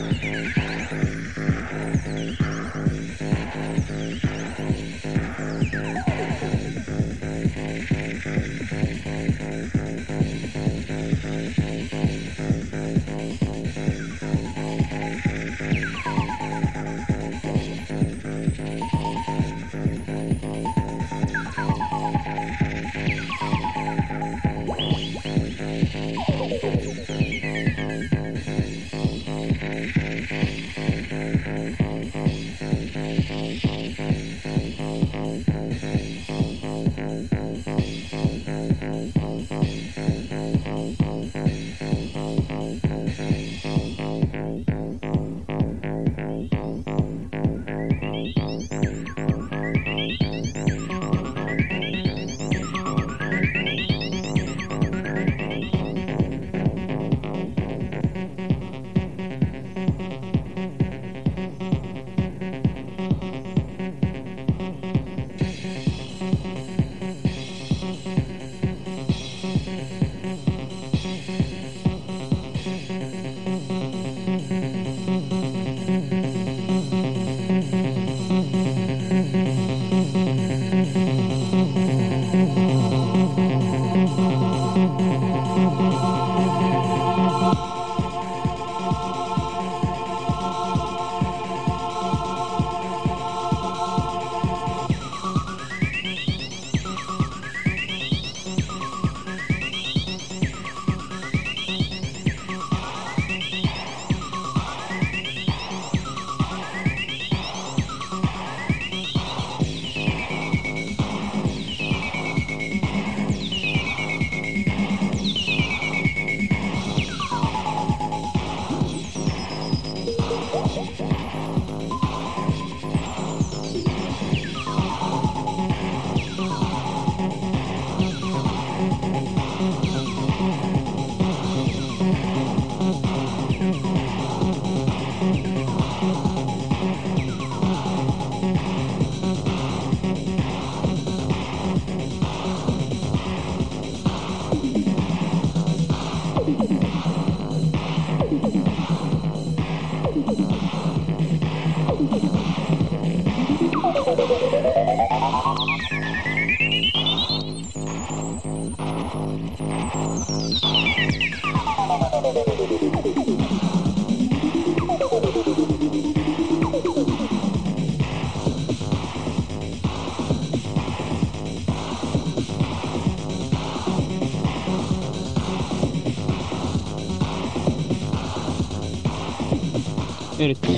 Thank you. るって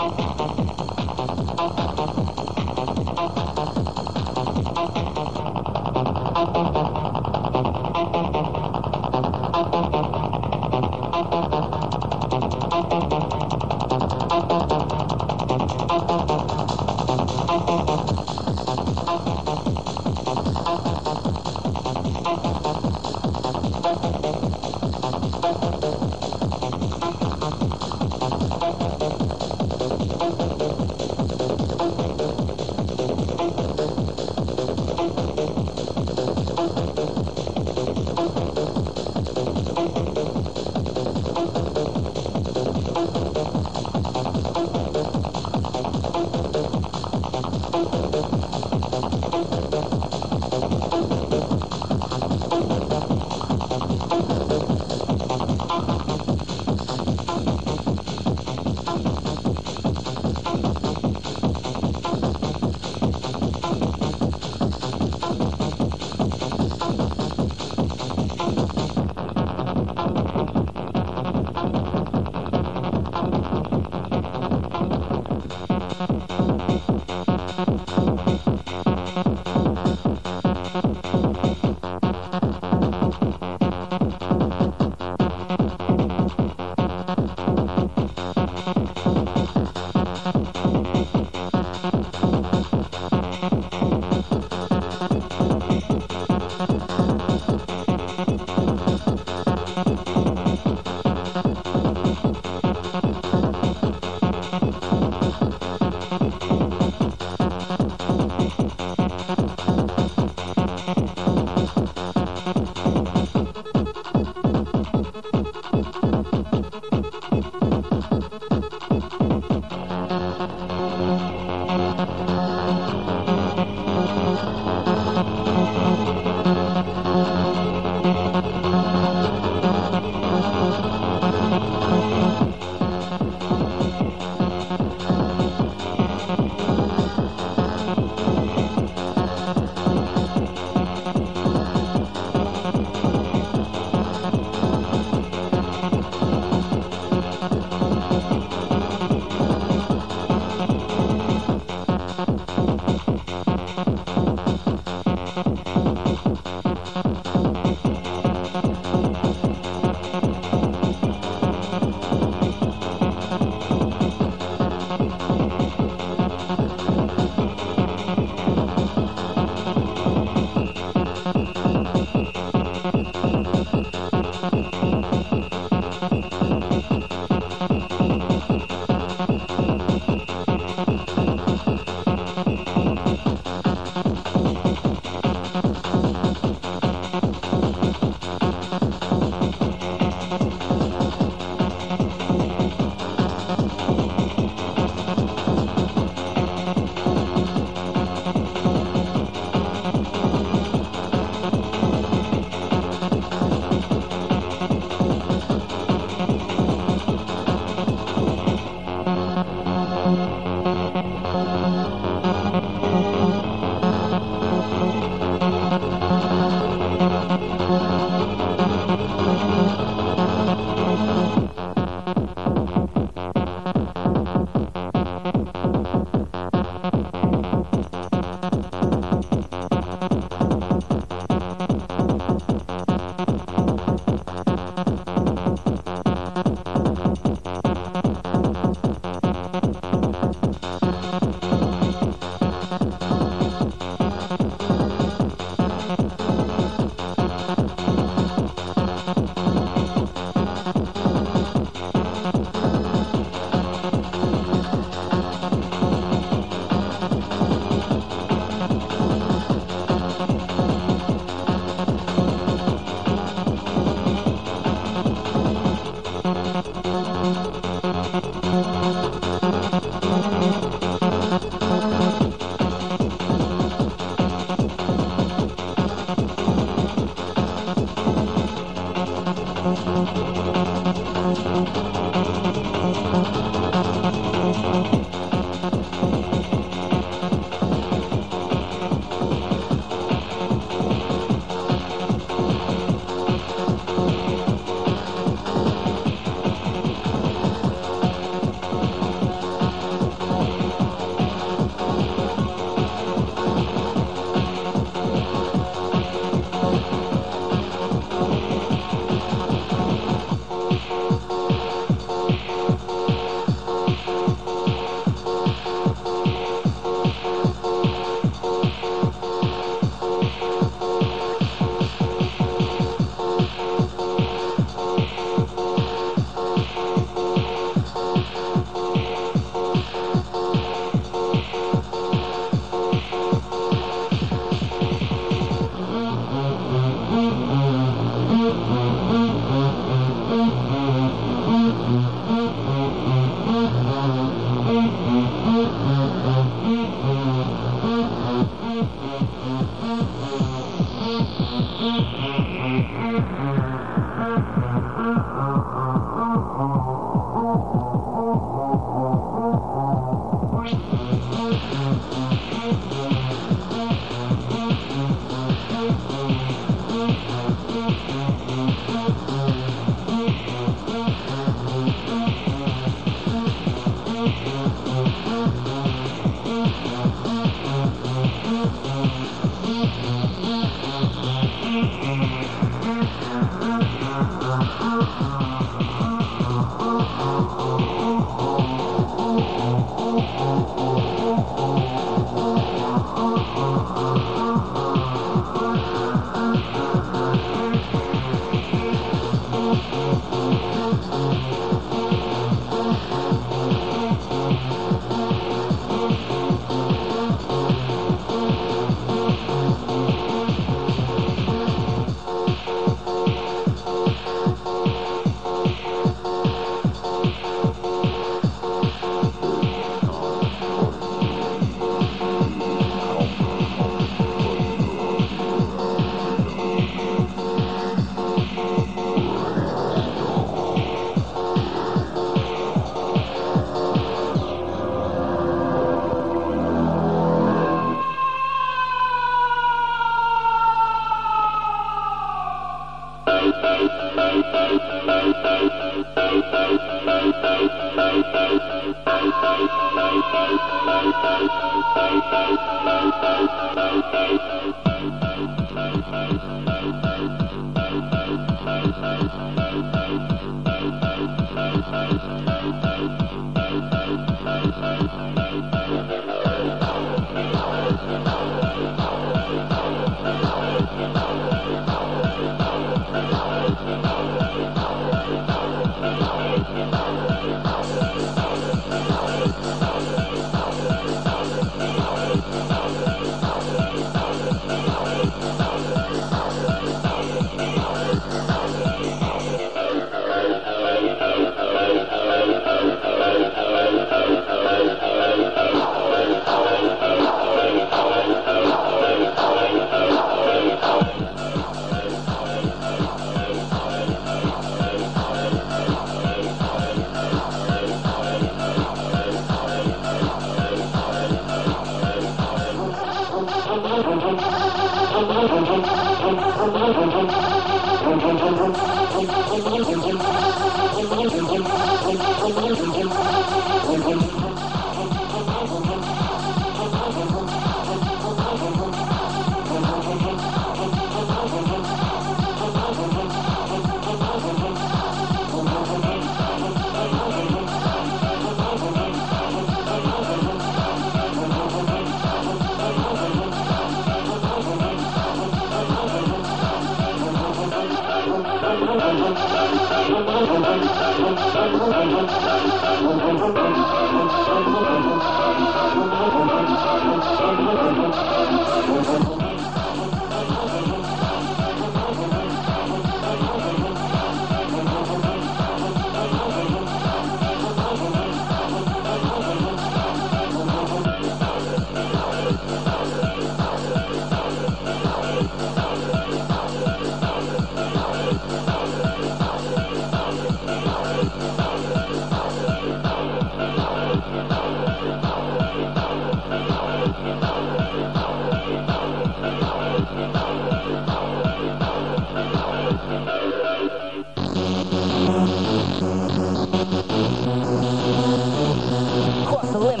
Cross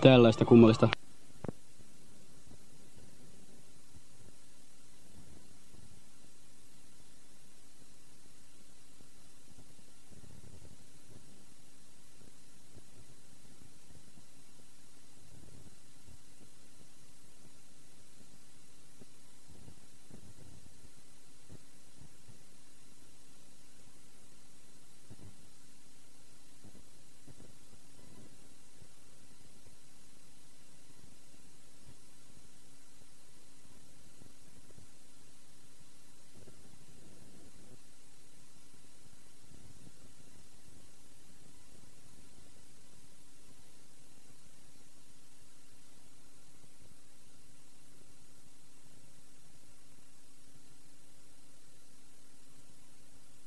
tällaista kummallista